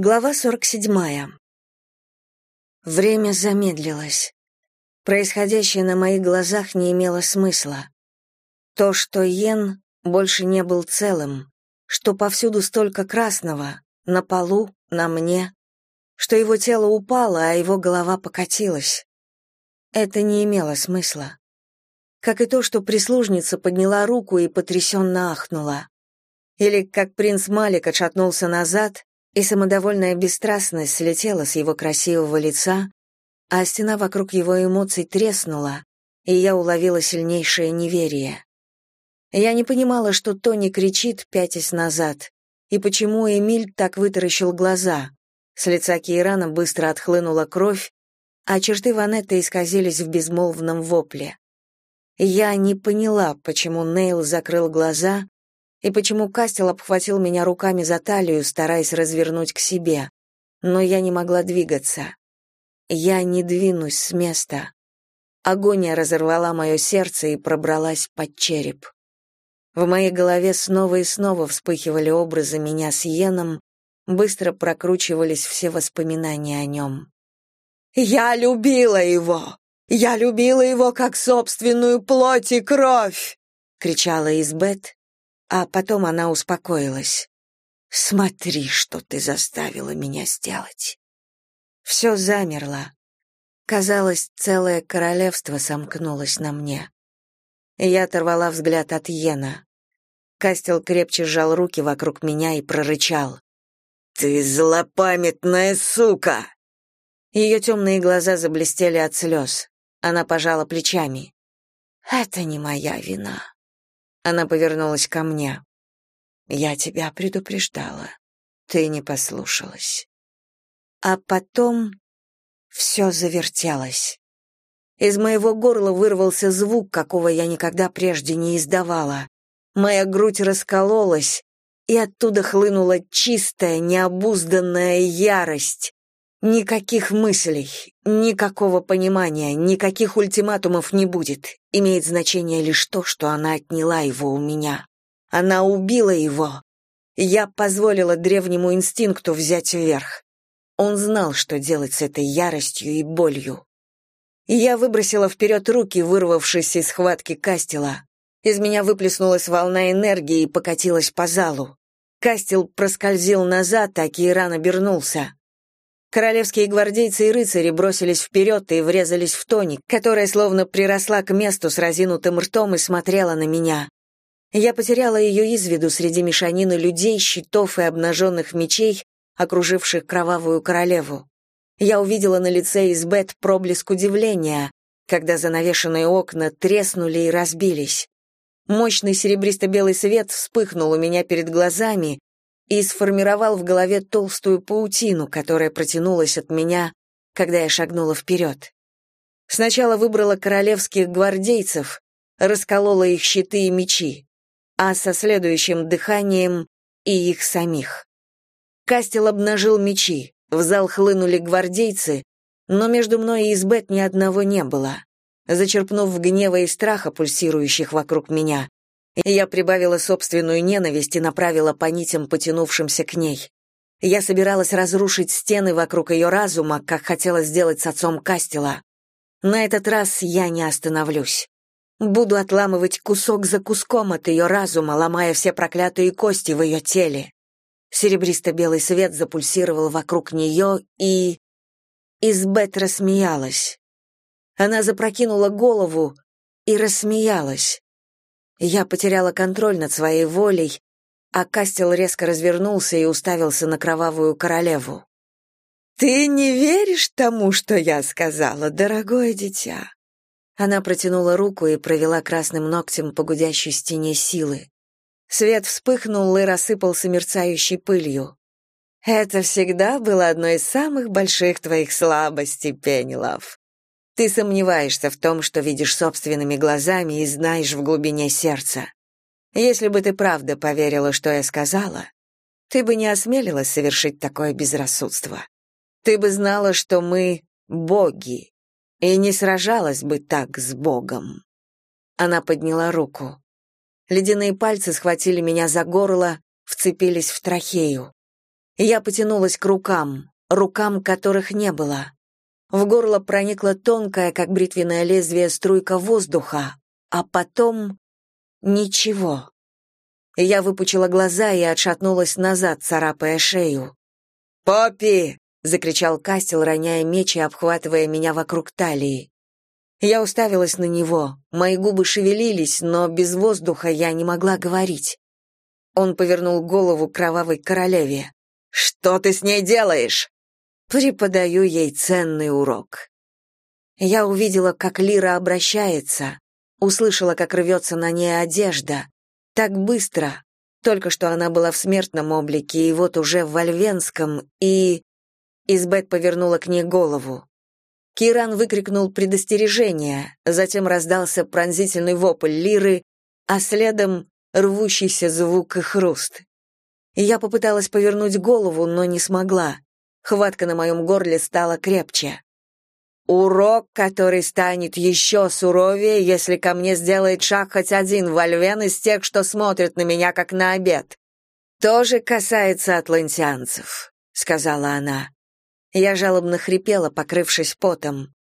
Глава 47. Время замедлилось. Происходящее на моих глазах не имело смысла. То, что Йен больше не был целым, что повсюду столько красного, на полу, на мне, что его тело упало, а его голова покатилась. Это не имело смысла. Как и то, что прислужница подняла руку и потрясенно ахнула. Или как принц Малик отшатнулся назад, и самодовольная бесстрастность слетела с его красивого лица, а стена вокруг его эмоций треснула, и я уловила сильнейшее неверие. Я не понимала, что Тони кричит, пятясь назад, и почему Эмиль так вытаращил глаза. С лица Кейрана быстро отхлынула кровь, а черты Ванетты исказились в безмолвном вопле. Я не поняла, почему Нейл закрыл глаза, и почему Кастел обхватил меня руками за талию, стараясь развернуть к себе. Но я не могла двигаться. Я не двинусь с места. Агония разорвала мое сердце и пробралась под череп. В моей голове снова и снова вспыхивали образы меня с Йеном, быстро прокручивались все воспоминания о нем. «Я любила его! Я любила его как собственную плоть и кровь!» — кричала Избет, а потом она успокоилась. «Смотри, что ты заставила меня сделать». Все замерло. Казалось, целое королевство сомкнулось на мне. Я оторвала взгляд от Йена. Кастел крепче сжал руки вокруг меня и прорычал. «Ты злопамятная сука!» Ее темные глаза заблестели от слез. Она пожала плечами. «Это не моя вина. Она повернулась ко мне. Я тебя предупреждала. Ты не послушалась. А потом все завертелось. Из моего горла вырвался звук, какого я никогда прежде не издавала. Моя грудь раскололась, и оттуда хлынула чистая, необузданная ярость. Никаких мыслей, никакого понимания, никаких ультиматумов не будет. Имеет значение лишь то, что она отняла его у меня. Она убила его. Я позволила древнему инстинкту взять верх. Он знал, что делать с этой яростью и болью. Я выбросила вперед руки, вырвавшись из схватки Кастела. Из меня выплеснулась волна энергии и покатилась по залу. Кастел проскользил назад, а Кейран обернулся. Королевские гвардейцы и рыцари бросились вперед и врезались в Тони, которая словно приросла к месту с разинутым ртом и смотрела на меня. Я потеряла ее из виду среди мешанины людей, щитов и обнаженных мечей, окруживших кровавую королеву. Я увидела на лице Избет проблеск удивления, когда занавешенные окна треснули и разбились. Мощный серебристо-белый свет вспыхнул у меня перед глазами, и сформировал в голове толстую паутину, которая протянулась от меня, когда я шагнула вперед. Сначала выбрала королевских гвардейцев, расколола их щиты и мечи, а со следующим дыханием и их самих. Кастел обнажил мечи, в зал хлынули гвардейцы, но между мной и Избет ни одного не было. Зачерпнув гнева и страха, пульсирующих вокруг меня, я прибавила собственную ненависть и направила по нитям, потянувшимся к ней. Я собиралась разрушить стены вокруг ее разума, как хотела сделать с отцом Кастела. На этот раз я не остановлюсь. Буду отламывать кусок за куском от ее разума, ломая все проклятые кости в ее теле. Серебристо-белый свет запульсировал вокруг нее, и... Избет рассмеялась. Она запрокинула голову и рассмеялась. Я потеряла контроль над своей волей, а Кастел резко развернулся и уставился на кровавую королеву. «Ты не веришь тому, что я сказала, дорогое дитя?» Она протянула руку и провела красным ногтем по гудящей стене силы. Свет вспыхнул и рассыпался мерцающей пылью. «Это всегда было одной из самых больших твоих слабостей, Пенелов. Ты сомневаешься в том, что видишь собственными глазами и знаешь в глубине сердца. Если бы ты правда поверила, что я сказала, ты бы не осмелилась совершить такое безрассудство. Ты бы знала, что мы боги, и не сражалась бы так с Богом. Она подняла руку. Ледяные пальцы схватили меня за горло, вцепились в трахею. Я потянулась к рукам, рукам которых не было. В горло проникла тонкая, как бритвенное лезвие, струйка воздуха, а потом ничего. Я выпучила глаза и отшатнулась назад, царапая шею. «Поппи!» — закричал Кастел, роняя меч и обхватывая меня вокруг талии. Я уставилась на него, мои губы шевелились, но без воздуха я не могла говорить. Он повернул голову кровавой королеве. «Что ты с ней делаешь?» «Преподаю ей ценный урок». Я увидела, как Лира обращается, услышала, как рвется на ней одежда. Так быстро. Только что она была в смертном облике, и вот уже в Вольвенском, и... Избет повернула к ней голову. Киран выкрикнул предостережение, затем раздался пронзительный вопль Лиры, а следом рвущийся звук и хруст. Я попыталась повернуть голову, но не смогла. Хватка на моем горле стала крепче. Урок, который станет еще суровее, если ко мне сделает шаг хоть один вольвен из тех, что смотрят на меня как на обед. Тоже касается атлантианцев, сказала она. Я жалобно хрипела, покрывшись потом.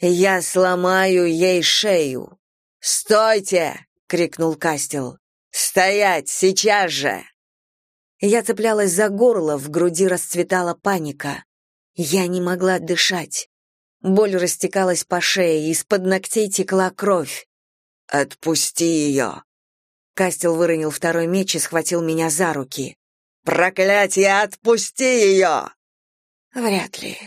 Я сломаю ей шею. Стойте, крикнул Кастел. Стоять сейчас же. Я цеплялась за горло, в груди расцветала паника. Я не могла дышать. Боль растекалась по шее, из-под ногтей текла кровь. «Отпусти ее!» Кастел выронил второй меч и схватил меня за руки. «Проклятие, отпусти ее!» «Вряд ли.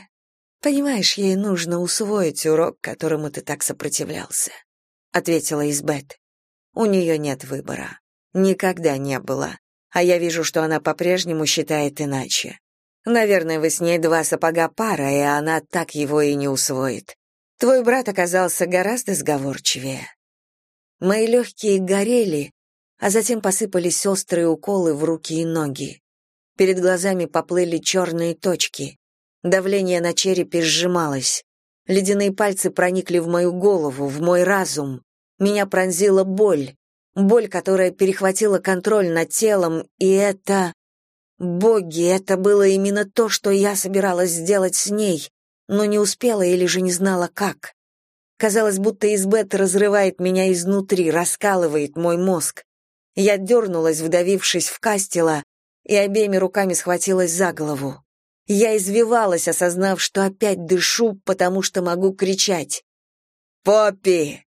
Понимаешь, ей нужно усвоить урок, которому ты так сопротивлялся», — ответила Избет. «У нее нет выбора. Никогда не было. А я вижу, что она по-прежнему считает иначе. Наверное, вы с ней два сапога пара, и она так его и не усвоит. Твой брат оказался гораздо сговорчивее. Мои легкие горели, а затем посыпались острые уколы в руки и ноги. Перед глазами поплыли черные точки. Давление на черепе сжималось. Ледяные пальцы проникли в мою голову, в мой разум. Меня пронзила боль, боль, которая перехватила контроль над телом, и это... Боги, это было именно то, что я собиралась сделать с ней, но не успела или же не знала как. Казалось, будто Избет разрывает меня изнутри, раскалывает мой мозг. Я дернулась, вдавившись в кастела, и обеими руками схватилась за голову. Я извивалась, осознав, что опять дышу, потому что могу кричать. «Поппи!»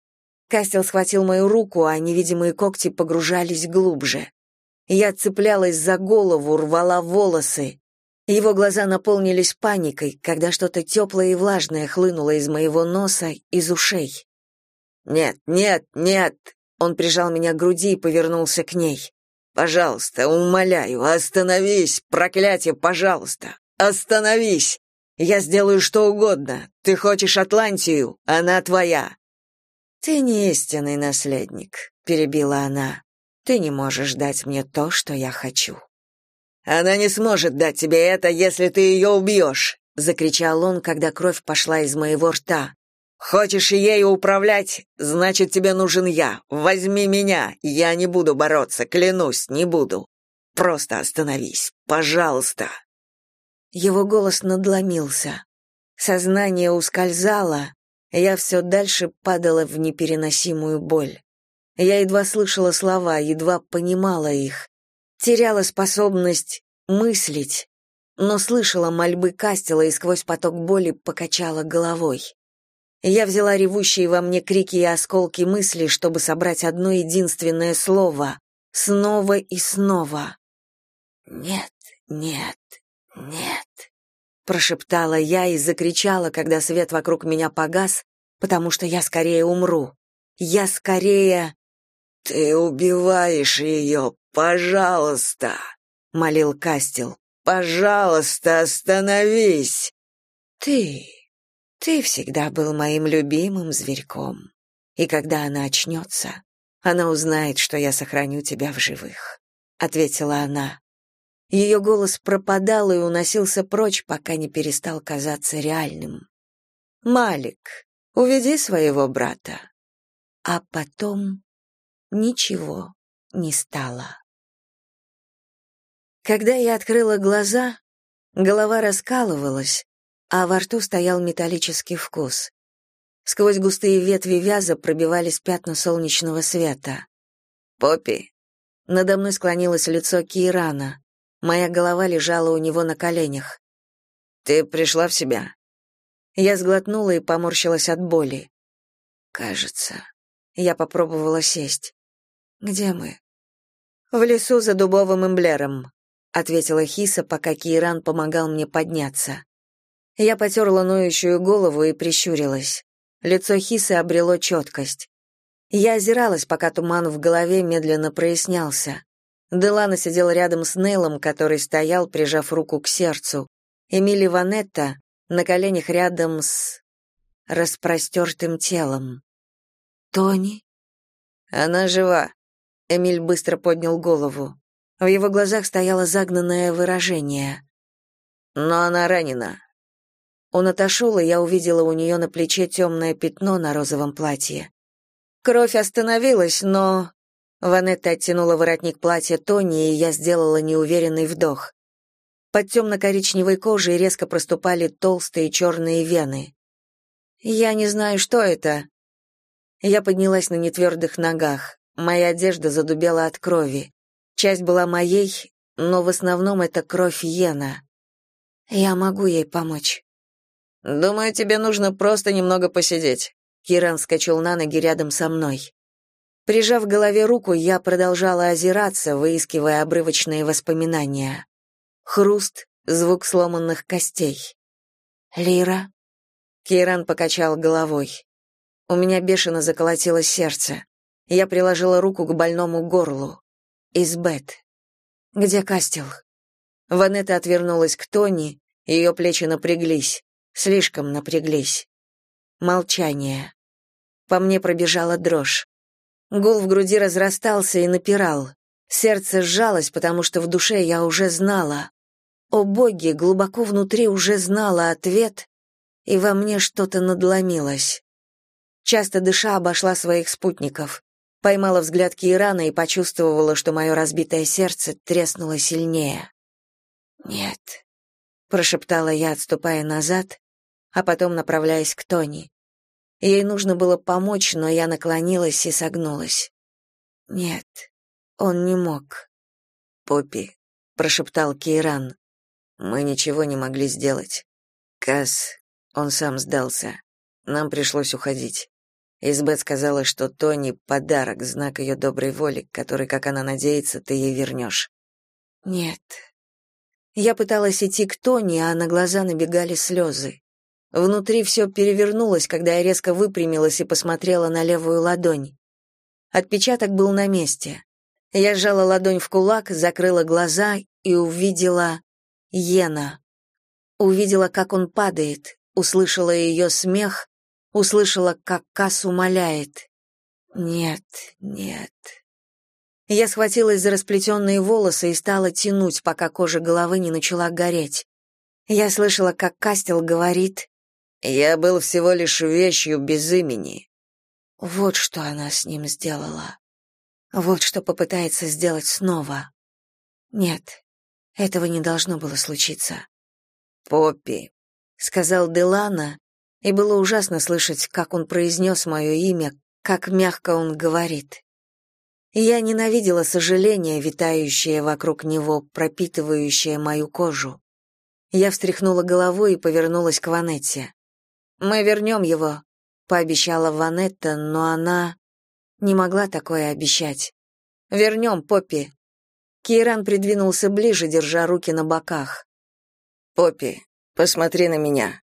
Кастел схватил мою руку, а невидимые когти погружались глубже. Я цеплялась за голову, рвала волосы. Его глаза наполнились паникой, когда что-то теплое и влажное хлынуло из моего носа, из ушей. «Нет, нет, нет!» Он прижал меня к груди и повернулся к ней. «Пожалуйста, умоляю, остановись, проклятие, пожалуйста! Остановись! Я сделаю что угодно. Ты хочешь Атлантию, она твоя!» «Ты не истинный наследник», — перебила она. Ты не можешь дать мне то, что я хочу. Она не сможет дать тебе это, если ты ее убьешь!» — закричал он, когда кровь пошла из моего рта. Хочешь ею управлять? Значит, тебе нужен я. Возьми меня. Я не буду бороться, клянусь, не буду. Просто остановись, пожалуйста. Его голос надломился. Сознание ускользало, я все дальше падала в непереносимую боль. Я едва слышала слова, едва понимала их, теряла способность мыслить, но слышала мольбы Кастела и сквозь поток боли покачала головой. Я взяла ревущие во мне крики и осколки мысли, чтобы собрать одно единственное слово, снова и снова. «Нет, нет, нет», — прошептала я и закричала, когда свет вокруг меня погас, потому что я скорее умру. Я скорее... «Ты убиваешь ее, пожалуйста!» — молил Кастел. «Пожалуйста, остановись!» «Ты... ты всегда был моим любимым зверьком. И когда она очнется, она узнает, что я сохраню тебя в живых», — ответила она. Ее голос пропадал и уносился прочь, пока не перестал казаться реальным. «Малик, уведи своего брата». А потом ничего не стало. Когда я открыла глаза, Голова раскалывалась, а во рту стоял металлический вкус. Сквозь густые ветви вяза пробивались пятна солнечного света. «Поппи!» Надо мной склонилось лицо Кирана. Моя голова лежала у него на коленях. «Ты пришла в себя?» Я сглотнула и поморщилась от боли. «Кажется». Я попробовала сесть. «Где мы?» «В лесу за дубовым эмблером», — ответила Хиса, пока Киран помогал мне подняться. Я потерла ноющую голову и прищурилась. Лицо Хисы обрело четкость. Я озиралась, пока туман в голове медленно прояснялся. Делана сидел рядом с Нейлом, который стоял, прижав руку к сердцу. Эмили Ванетта на коленях рядом с... распростертым телом. «Тони?» «Она жива», — Эмиль быстро поднял голову. В его глазах стояло загнанное выражение. «Но она ранена. Он отошел, и я увидела у нее на плече темное пятно на розовом платье. Кровь остановилась, но... Ванетта оттянула воротник платья Тони, и я сделала неуверенный вдох. Под темно-коричневой кожей резко проступали толстые черные вены. «Я не знаю, что это». Я поднялась на нетвердых ногах. Моя одежда задубела от крови. Часть была моей, но в основном это кровь Йена. Я могу ей помочь. Думаю, тебе нужно просто немного посидеть. Киран вскочил на ноги рядом со мной. Прижав к голове руку, я продолжала озираться, выискивая обрывочные воспоминания. Хруст, звук сломанных костей. Лира. Киран покачал головой. У меня бешено заколотилось сердце. Я приложила руку к больному горлу. Избет. Где Кастел? Ванетта отвернулась к Тони, ее плечи напряглись. Слишком напряглись. Молчание. По мне пробежала дрожь. Гул в груди разрастался и напирал. Сердце сжалось, потому что в душе я уже знала. О боги, глубоко внутри уже знала ответ, и во мне что-то надломилось. Часто дыша обошла своих спутников. Поймала взгляд Кирана и почувствовала, что мое разбитое сердце треснуло сильнее. «Нет», — прошептала я, отступая назад, а потом направляясь к Тони. Ей нужно было помочь, но я наклонилась и согнулась. Нет, он не мог. «Поппи», — прошептал Кейран, — «мы ничего не могли сделать. Кас, он сам сдался. Нам пришлось уходить. Избет сказала, что Тони — подарок, знак ее доброй воли, который, как она надеется, ты ей вернешь». «Нет». Я пыталась идти к Тони, а на глаза набегали слезы. Внутри все перевернулось, когда я резко выпрямилась и посмотрела на левую ладонь. Отпечаток был на месте. Я сжала ладонь в кулак, закрыла глаза и увидела Йена. Увидела, как он падает, услышала ее смех, услышала, как Кас умоляет. «Нет, нет». Я схватилась за расплетенные волосы и стала тянуть, пока кожа головы не начала гореть. Я слышала, как Кастел говорит я был всего лишь вещью без имени. Вот что она с ним сделала. Вот что попытается сделать снова. Нет, этого не должно было случиться. Поппи, сказал Делана, и было ужасно слышать, как он произнес мое имя, как мягко он говорит. Я ненавидела сожаление, витающее вокруг него, пропитывающее мою кожу. Я встряхнула головой и повернулась к Ванетте. Мы вернем его», — пообещала Ванетта, но она не могла такое обещать. «Вернем, Поппи». Кейран придвинулся ближе, держа руки на боках. «Поппи, посмотри на меня».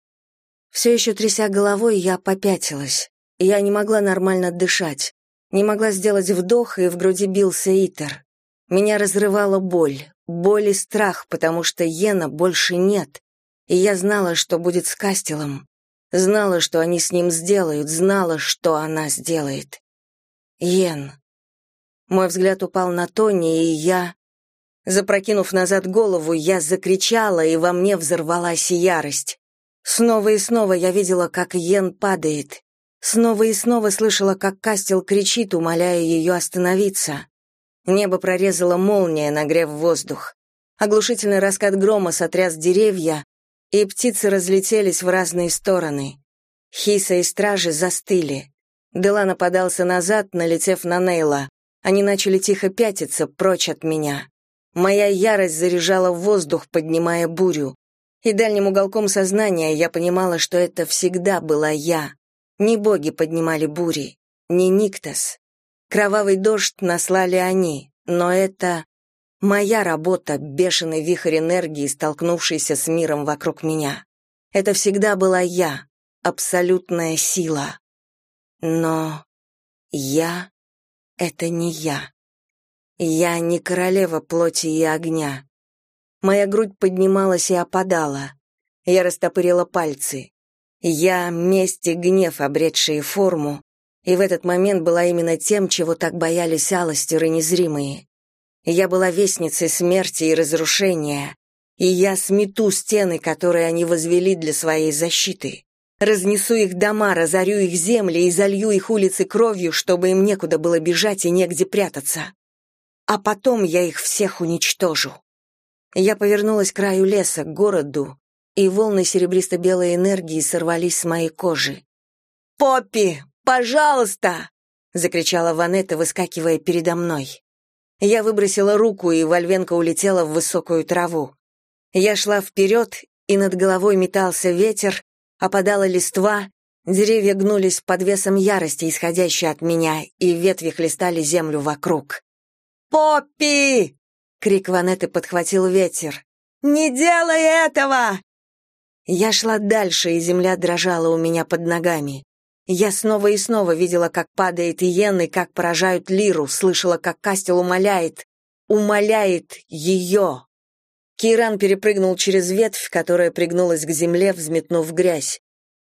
Все еще тряся головой, я попятилась. Я не могла нормально дышать. Не могла сделать вдох, и в груди бился Итер. Меня разрывала боль, боль и страх, потому что Йена больше нет. И я знала, что будет с Кастелом. Знала, что они с ним сделают, знала, что она сделает. Йен. Мой взгляд упал на Тони, и я... Запрокинув назад голову, я закричала, и во мне взорвалась ярость. Снова и снова я видела, как Йен падает. Снова и снова слышала, как Кастел кричит, умоляя ее остановиться. Небо прорезала молния, нагрев воздух. Оглушительный раскат грома сотряс деревья, и птицы разлетелись в разные стороны. Хиса и стражи застыли. Дела нападался назад, налетев на Нейла. Они начали тихо пятиться, прочь от меня. Моя ярость заряжала воздух, поднимая бурю. И дальним уголком сознания я понимала, что это всегда была я. Не боги поднимали бури, не Никтос. Кровавый дождь наслали они, но это моя работа, бешеный вихрь энергии, столкнувшийся с миром вокруг меня. Это всегда была я, абсолютная сила. Но я — это не я. Я не королева плоти и огня. Моя грудь поднималась и опадала. Я растопырила пальцы. Я — месть и гнев, обретшие форму, и в этот момент была именно тем, чего так боялись алостеры незримые. Я была вестницей смерти и разрушения, и я смету стены, которые они возвели для своей защиты. Разнесу их дома, разорю их земли и залью их улицы кровью, чтобы им некуда было бежать и негде прятаться. А потом я их всех уничтожу. Я повернулась к краю леса, к городу, и волны серебристо-белой энергии сорвались с моей кожи. «Поппи, пожалуйста!» — закричала Ванетта, выскакивая передо мной. Я выбросила руку, и Вольвенко улетела в высокую траву. Я шла вперед, и над головой метался ветер, опадала листва, деревья гнулись под весом ярости, исходящей от меня, и ветви хлестали землю вокруг. «Поппи!» — крик Ванеты подхватил ветер. «Не делай этого!» Я шла дальше, и земля дрожала у меня под ногами. Я снова и снова видела, как падает Иен и как поражают Лиру, слышала, как Кастел умоляет, умоляет ее. Киран перепрыгнул через ветвь, которая пригнулась к земле, взметнув грязь.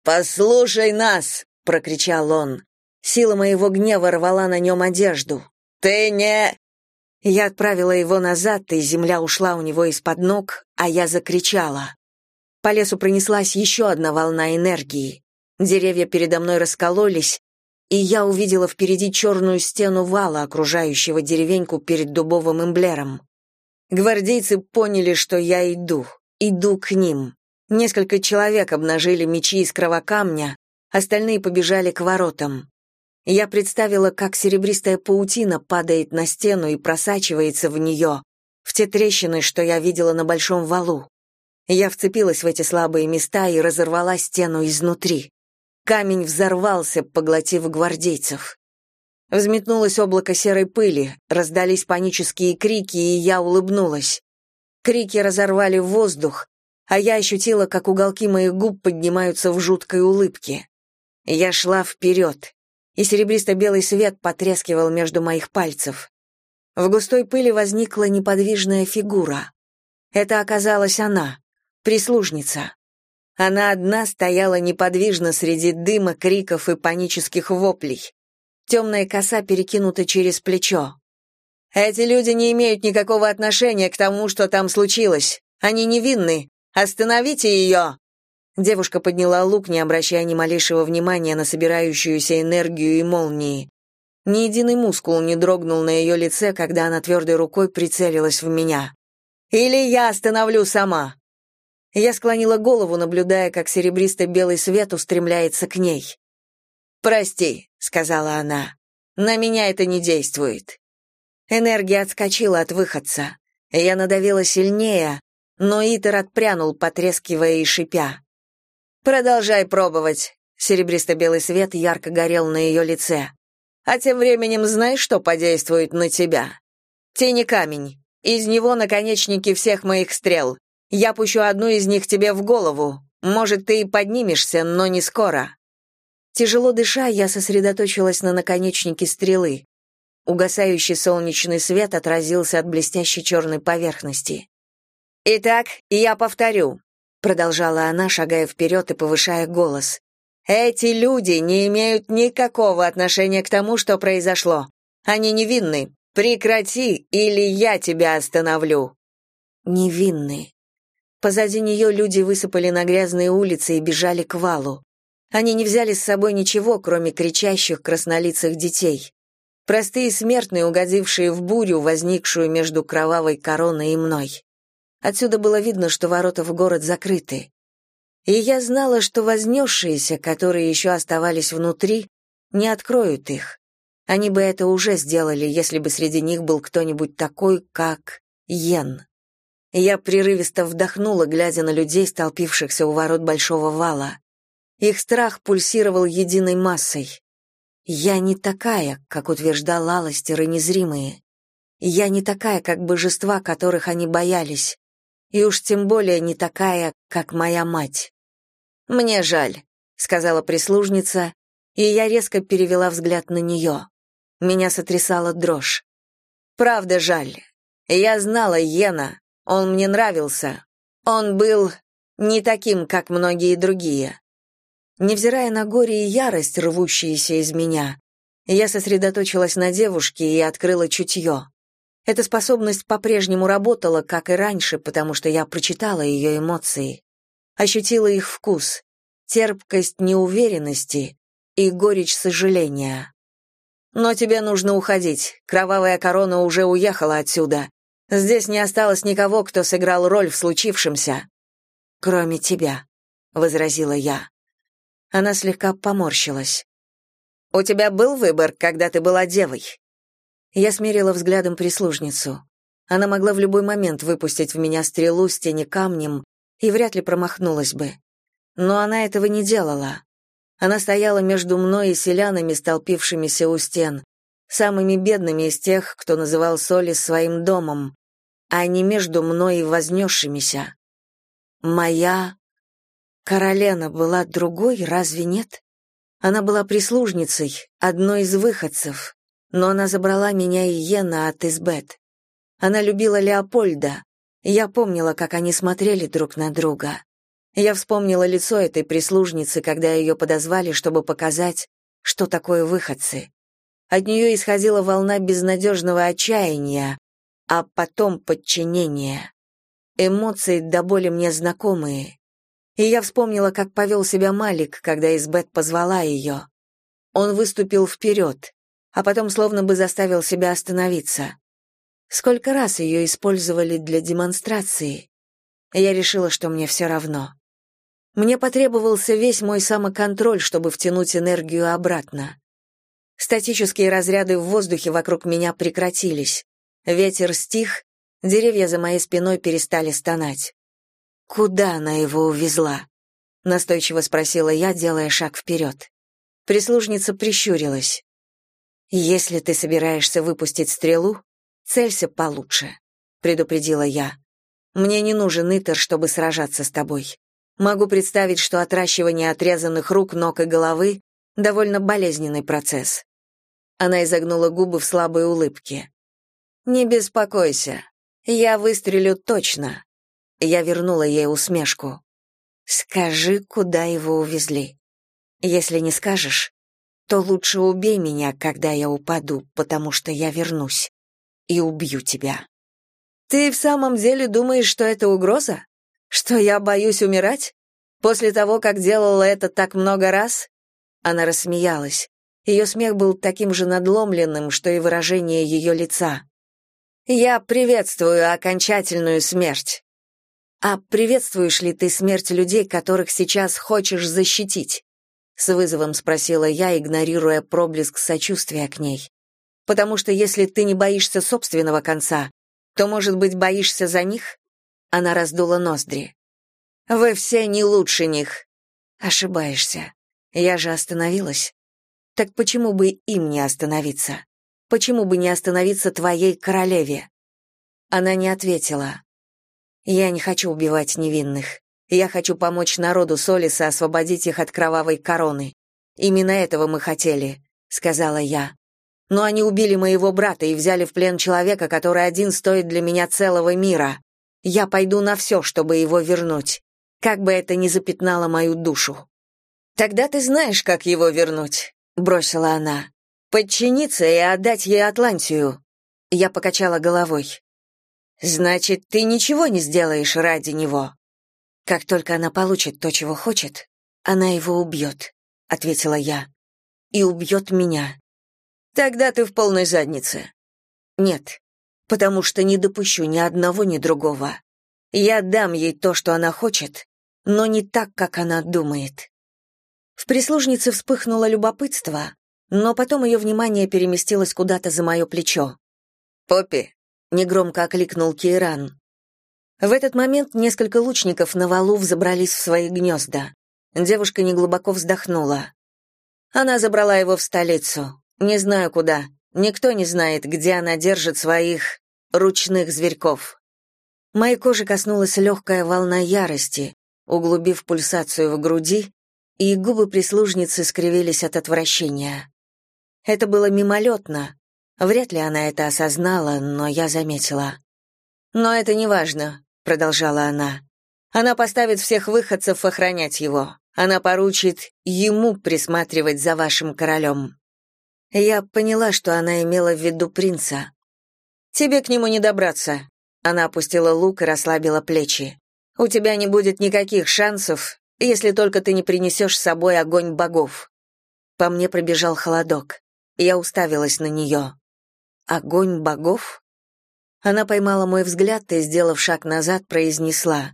«Послушай нас!» — прокричал он. Сила моего гнева рвала на нем одежду. «Ты не...» Я отправила его назад, и земля ушла у него из-под ног, а я закричала. По лесу пронеслась еще одна волна энергии. Деревья передо мной раскололись, и я увидела впереди черную стену вала, окружающего деревеньку перед дубовым эмблером. Гвардейцы поняли, что я иду, иду к ним. Несколько человек обнажили мечи из кровокамня, остальные побежали к воротам. Я представила, как серебристая паутина падает на стену и просачивается в нее, в те трещины, что я видела на большом валу. Я вцепилась в эти слабые места и разорвала стену изнутри. Камень взорвался, поглотив гвардейцев. Взметнулось облако серой пыли, раздались панические крики, и я улыбнулась. Крики разорвали воздух, а я ощутила, как уголки моих губ поднимаются в жуткой улыбке. Я шла вперед, и серебристо-белый свет потрескивал между моих пальцев. В густой пыли возникла неподвижная фигура. Это оказалась она, прислужница. Она одна стояла неподвижно среди дыма, криков и панических воплей. Темная коса перекинута через плечо. «Эти люди не имеют никакого отношения к тому, что там случилось. Они невинны. Остановите ее!» Девушка подняла лук, не обращая ни малейшего внимания на собирающуюся энергию и молнии. Ни единый мускул не дрогнул на ее лице, когда она твердой рукой прицелилась в меня. «Или я остановлю сама!» Я склонила голову, наблюдая, как серебристо-белый свет устремляется к ней. «Прости», — сказала она, — «на меня это не действует». Энергия отскочила от выходца. Я надавила сильнее, но Итер отпрянул, потрескивая и шипя. «Продолжай пробовать», — серебристо-белый свет ярко горел на ее лице. «А тем временем знаешь, что подействует на тебя? Тени камень. Из него наконечники всех моих стрел. Я пущу одну из них тебе в голову. Может, ты и поднимешься, но не скоро. Тяжело дыша, я сосредоточилась на наконечнике стрелы. Угасающий солнечный свет отразился от блестящей черной поверхности. «Итак, я повторю», — продолжала она, шагая вперед и повышая голос. «Эти люди не имеют никакого отношения к тому, что произошло. Они невинны. Прекрати, или я тебя остановлю». Невинны. Позади нее люди высыпали на грязные улицы и бежали к валу. Они не взяли с собой ничего, кроме кричащих краснолицых детей. Простые смертные, угодившие в бурю, возникшую между кровавой короной и мной. Отсюда было видно, что ворота в город закрыты. И я знала, что вознесшиеся, которые еще оставались внутри, не откроют их. Они бы это уже сделали, если бы среди них был кто-нибудь такой, как Йен. Я прерывисто вдохнула, глядя на людей, столпившихся у ворот большого вала. Их страх пульсировал единой массой. Я не такая, как утверждал Аластер незримые. Я не такая, как божества, которых они боялись. И уж тем более не такая, как моя мать. «Мне жаль», — сказала прислужница, и я резко перевела взгляд на нее. Меня сотрясала дрожь. «Правда жаль. Я знала Йена, он мне нравился. Он был не таким, как многие другие. Невзирая на горе и ярость, рвущиеся из меня, я сосредоточилась на девушке и открыла чутье. Эта способность по-прежнему работала, как и раньше, потому что я прочитала ее эмоции. Ощутила их вкус, терпкость неуверенности и горечь сожаления. «Но тебе нужно уходить. Кровавая корона уже уехала отсюда. Здесь не осталось никого, кто сыграл роль в случившемся». «Кроме тебя», — возразила я. Она слегка поморщилась. «У тебя был выбор, когда ты была девой?» Я смерила взглядом прислужницу. Она могла в любой момент выпустить в меня стрелу с тени камнем и вряд ли промахнулась бы. Но она этого не делала. Она стояла между мной и селянами, столпившимися у стен, самыми бедными из тех, кто называл Солис своим домом, а не между мной и вознесшимися. Моя Каролена была другой, разве нет? Она была прислужницей, одной из выходцев, но она забрала меня и Йена от Избет. Она любила Леопольда. Я помнила, как они смотрели друг на друга. Я вспомнила лицо этой прислужницы, когда ее подозвали, чтобы показать, что такое выходцы. От нее исходила волна безнадежного отчаяния, а потом подчинения. Эмоции до боли мне знакомые. И я вспомнила, как повел себя Малик, когда Избет позвала ее. Он выступил вперед, а потом словно бы заставил себя остановиться. Сколько раз ее использовали для демонстрации. Я решила, что мне все равно. Мне потребовался весь мой самоконтроль, чтобы втянуть энергию обратно. Статические разряды в воздухе вокруг меня прекратились. Ветер стих, деревья за моей спиной перестали стонать. «Куда она его увезла?» — настойчиво спросила я, делая шаг вперед. Прислужница прищурилась. «Если ты собираешься выпустить стрелу, целься получше», — предупредила я. «Мне не нужен Итер, чтобы сражаться с тобой. Могу представить, что отращивание отрезанных рук, ног и головы — довольно болезненный процесс». Она изогнула губы в слабой улыбке. «Не беспокойся, я выстрелю точно. Я вернула ей усмешку. «Скажи, куда его увезли. Если не скажешь, то лучше убей меня, когда я упаду, потому что я вернусь и убью тебя». «Ты в самом деле думаешь, что это угроза? Что я боюсь умирать? После того, как делала это так много раз?» Она рассмеялась. Ее смех был таким же надломленным, что и выражение ее лица. «Я приветствую окончательную смерть. А приветствуешь ли ты смерть людей, которых сейчас хочешь защитить? С вызовом спросила я, игнорируя проблеск сочувствия к ней. Потому что если ты не боишься собственного конца, то, может быть, боишься за них? Она раздула ноздри. Вы все не лучше них. Ошибаешься. Я же остановилась. Так почему бы им не остановиться? Почему бы не остановиться твоей королеве? Она не ответила. Я не хочу убивать невинных. Я хочу помочь народу Солиса освободить их от кровавой короны. Именно этого мы хотели, сказала я. Но они убили моего брата и взяли в плен человека, который один стоит для меня целого мира. Я пойду на все, чтобы его вернуть, как бы это ни запятнало мою душу. Тогда ты знаешь, как его вернуть, бросила она. Подчиниться и отдать ей Атлантию. Я покачала головой. Значит, ты ничего не сделаешь ради него. Как только она получит то, чего хочет, она его убьет», — ответила я. И убьет меня. Тогда ты в полной заднице. Нет, потому что не допущу ни одного, ни другого. Я дам ей то, что она хочет, но не так, как она думает. В прислужнице вспыхнуло любопытство, но потом ее внимание переместилось куда-то за мое плечо. «Поппи!» — негромко окликнул Кейран. В этот момент несколько лучников на валу взобрались в свои гнезда. Девушка неглубоко вздохнула. Она забрала его в столицу. Не знаю куда. Никто не знает, где она держит своих ручных зверьков. Моей кожи коснулась легкая волна ярости, углубив пульсацию в груди, и губы прислужницы скривились от отвращения. Это было мимолетно. Вряд ли она это осознала, но я заметила. «Но это не важно», — продолжала она. «Она поставит всех выходцев охранять его. Она поручит ему присматривать за вашим королем». Я поняла, что она имела в виду принца. «Тебе к нему не добраться». Она опустила лук и расслабила плечи. «У тебя не будет никаких шансов, если только ты не принесешь с собой огонь богов». По мне пробежал холодок. Я уставилась на нее. «Огонь богов?» Она поймала мой взгляд и, сделав шаг назад, произнесла.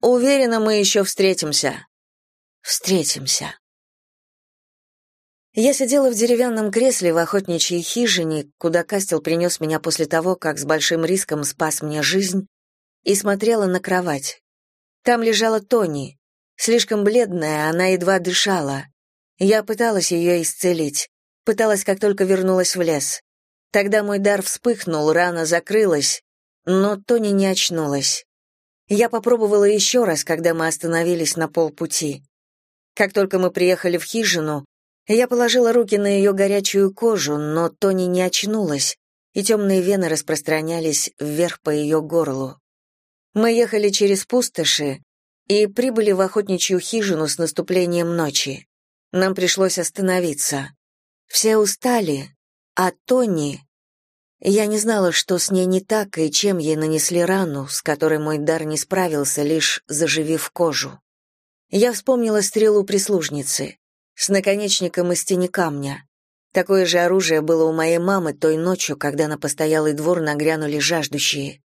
«Уверена, мы еще встретимся». «Встретимся». Я сидела в деревянном кресле в охотничьей хижине, куда Кастел принес меня после того, как с большим риском спас мне жизнь, и смотрела на кровать. Там лежала Тони. Слишком бледная, она едва дышала. Я пыталась ее исцелить. Пыталась, как только вернулась в лес. Тогда мой дар вспыхнул, рана закрылась, но Тони не очнулась. Я попробовала еще раз, когда мы остановились на полпути. Как только мы приехали в хижину, я положила руки на ее горячую кожу, но Тони не очнулась, и темные вены распространялись вверх по ее горлу. Мы ехали через пустоши и прибыли в охотничью хижину с наступлением ночи. Нам пришлось остановиться. Все устали, а Тони... Я не знала, что с ней не так и чем ей нанесли рану, с которой мой дар не справился, лишь заживив кожу. Я вспомнила стрелу прислужницы с наконечником из тени камня. Такое же оружие было у моей мамы той ночью, когда на постоялый двор нагрянули жаждущие.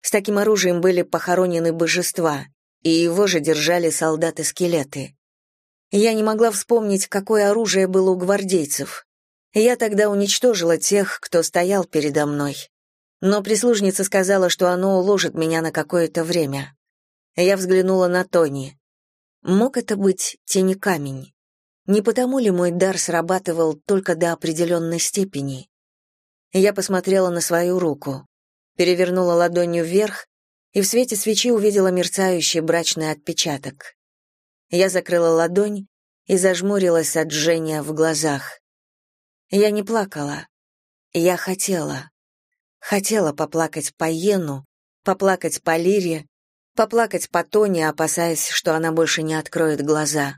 С таким оружием были похоронены божества, и его же держали солдаты-скелеты. Я не могла вспомнить, какое оружие было у гвардейцев. Я тогда уничтожила тех, кто стоял передо мной. Но прислужница сказала, что оно уложит меня на какое-то время. Я взглянула на Тони. Мог это быть тени камень? Не потому ли мой дар срабатывал только до определенной степени? Я посмотрела на свою руку, перевернула ладонью вверх и в свете свечи увидела мерцающий брачный отпечаток. Я закрыла ладонь и зажмурилась от жжения в глазах. Я не плакала. Я хотела. Хотела поплакать по Йену, поплакать по Лире, поплакать по Тоне, опасаясь, что она больше не откроет глаза.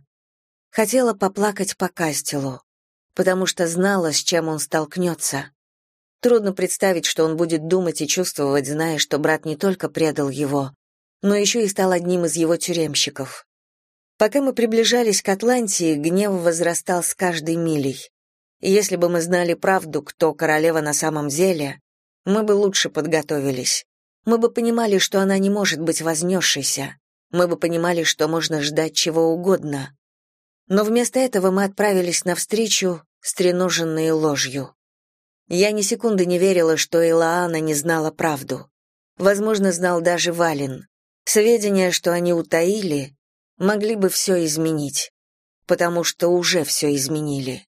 Хотела поплакать по Кастелу, потому что знала, с чем он столкнется. Трудно представить, что он будет думать и чувствовать, зная, что брат не только предал его, но еще и стал одним из его тюремщиков. Пока мы приближались к Атлантии, гнев возрастал с каждой милей. Если бы мы знали правду, кто королева на самом деле, мы бы лучше подготовились. Мы бы понимали, что она не может быть вознесшейся. Мы бы понимали, что можно ждать чего угодно. Но вместо этого мы отправились навстречу, стреноженные ложью. Я ни секунды не верила, что Илаана не знала правду. Возможно, знал даже Валин. Сведения, что они утаили, могли бы все изменить, потому что уже все изменили.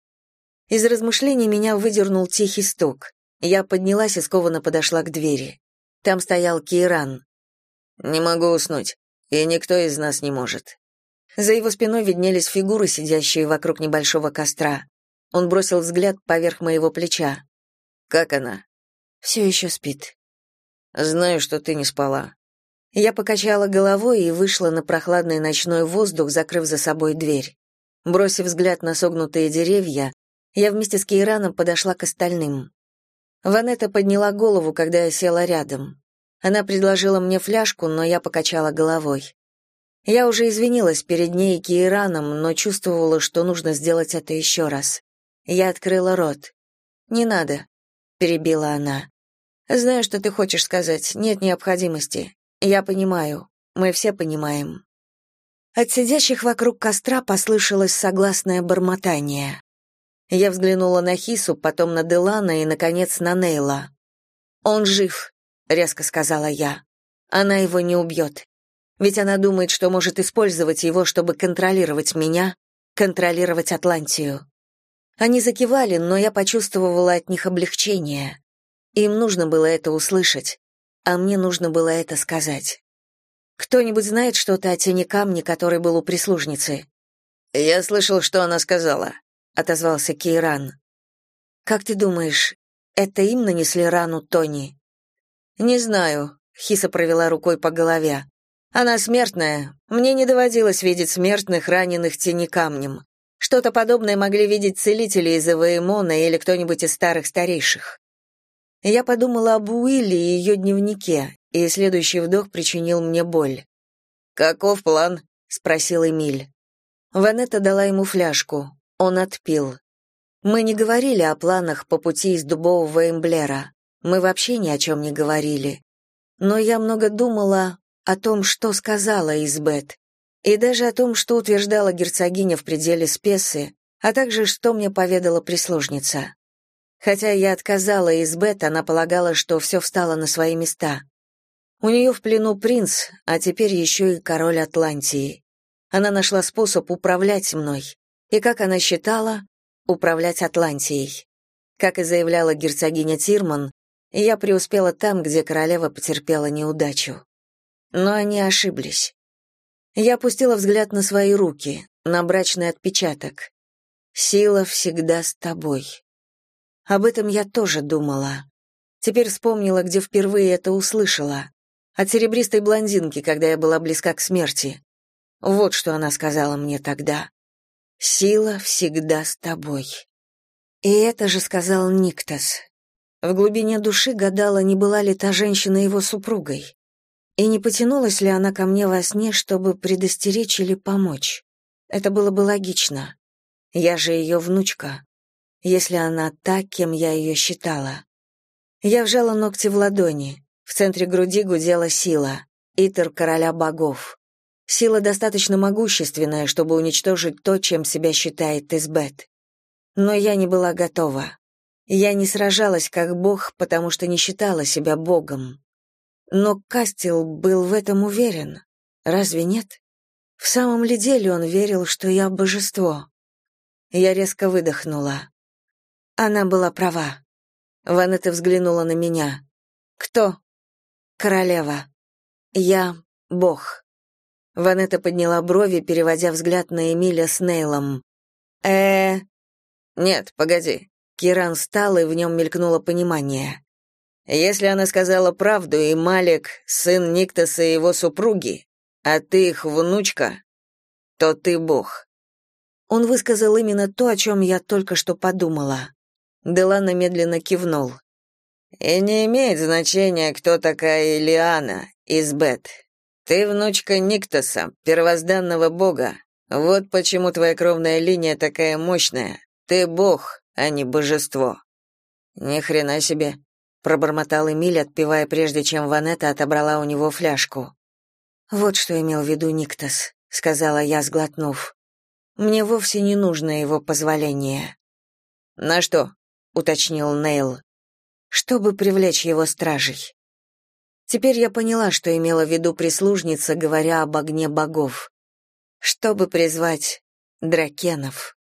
Из размышлений меня выдернул тихий стук. Я поднялась и скованно подошла к двери. Там стоял Кейран. «Не могу уснуть, и никто из нас не может», за его спиной виднелись фигуры, сидящие вокруг небольшого костра. Он бросил взгляд поверх моего плеча. «Как она?» «Все еще спит». «Знаю, что ты не спала». Я покачала головой и вышла на прохладный ночной воздух, закрыв за собой дверь. Бросив взгляд на согнутые деревья, я вместе с Кейраном подошла к остальным. Ванетта подняла голову, когда я села рядом. Она предложила мне фляжку, но я покачала головой. Я уже извинилась перед ней и Киираном, но чувствовала, что нужно сделать это еще раз. Я открыла рот. «Не надо», — перебила она. «Знаю, что ты хочешь сказать. Нет необходимости. Я понимаю. Мы все понимаем. От сидящих вокруг костра послышалось согласное бормотание. Я взглянула на Хису, потом на Делана и, наконец, на Нейла. «Он жив», — резко сказала я. «Она его не убьет. Ведь она думает, что может использовать его, чтобы контролировать меня, контролировать Атлантию». Они закивали, но я почувствовала от них облегчение. Им нужно было это услышать, а мне нужно было это сказать. Кто-нибудь знает что-то о тени камни, который был у прислужницы? Я слышал, что она сказала, отозвался Кейран. Как ты думаешь, это им нанесли рану Тони? Не знаю, Хиса провела рукой по голове. Она смертная. Мне не доводилось видеть смертных, раненых тени камнем. Что-то подобное могли видеть целители из Эваэмона или кто-нибудь из старых старейших. Я подумала об Уилле и ее дневнике, и следующий вдох причинил мне боль. «Каков план?» — спросил Эмиль. Ванетта дала ему фляжку. Он отпил. Мы не говорили о планах по пути из дубового эмблера. Мы вообще ни о чем не говорили. Но я много думала о том, что сказала Избет, и даже о том, что утверждала герцогиня в пределе спесы, а также что мне поведала прислужница. Хотя я отказала Избет, она полагала, что все встало на свои места. У нее в плену принц, а теперь еще и король Атлантии. Она нашла способ управлять мной, и, как она считала, управлять Атлантией. Как и заявляла герцогиня Тирман, я преуспела там, где королева потерпела неудачу. Но они ошиблись. Я опустила взгляд на свои руки, на брачный отпечаток. «Сила всегда с тобой». Об этом я тоже думала. Теперь вспомнила, где впервые это услышала от серебристой блондинки, когда я была близка к смерти. Вот что она сказала мне тогда. «Сила всегда с тобой». И это же сказал Никтас. В глубине души гадала, не была ли та женщина его супругой. И не потянулась ли она ко мне во сне, чтобы предостеречь или помочь. Это было бы логично. Я же ее внучка, если она та, кем я ее считала. Я вжала ногти в ладони. В центре груди гудела сила, Итер короля богов. Сила достаточно могущественная, чтобы уничтожить то, чем себя считает Избет. Но я не была готова. Я не сражалась как бог, потому что не считала себя богом. Но Кастил был в этом уверен. Разве нет? В самом ли деле он верил, что я божество? Я резко выдохнула. Она была права. Ванетта взглянула на меня. «Кто?» королева. Я бог. Ванетта подняла брови, переводя взгляд на Эмиля с Нейлом. Э, нет, погоди. Киран встал, и в нем мелькнуло понимание. Если она сказала правду, и Малик — сын Никтаса и его супруги, а ты их внучка, то ты бог. Он высказал именно то, о чем я только что подумала. Делана медленно кивнул. И не имеет значения, кто такая Илиана из Бет. Ты внучка Никтоса, первозданного бога. Вот почему твоя кровная линия такая мощная. Ты бог, а не божество. Ни хрена себе, пробормотал Эмиль, отпивая прежде, чем Ванетта отобрала у него фляжку. Вот что имел в виду Никтос, сказала я, сглотнув. Мне вовсе не нужно его позволение. На что? уточнил Нейл чтобы привлечь его стражей. Теперь я поняла, что имела в виду прислужница, говоря об огне богов. Чтобы призвать дракенов.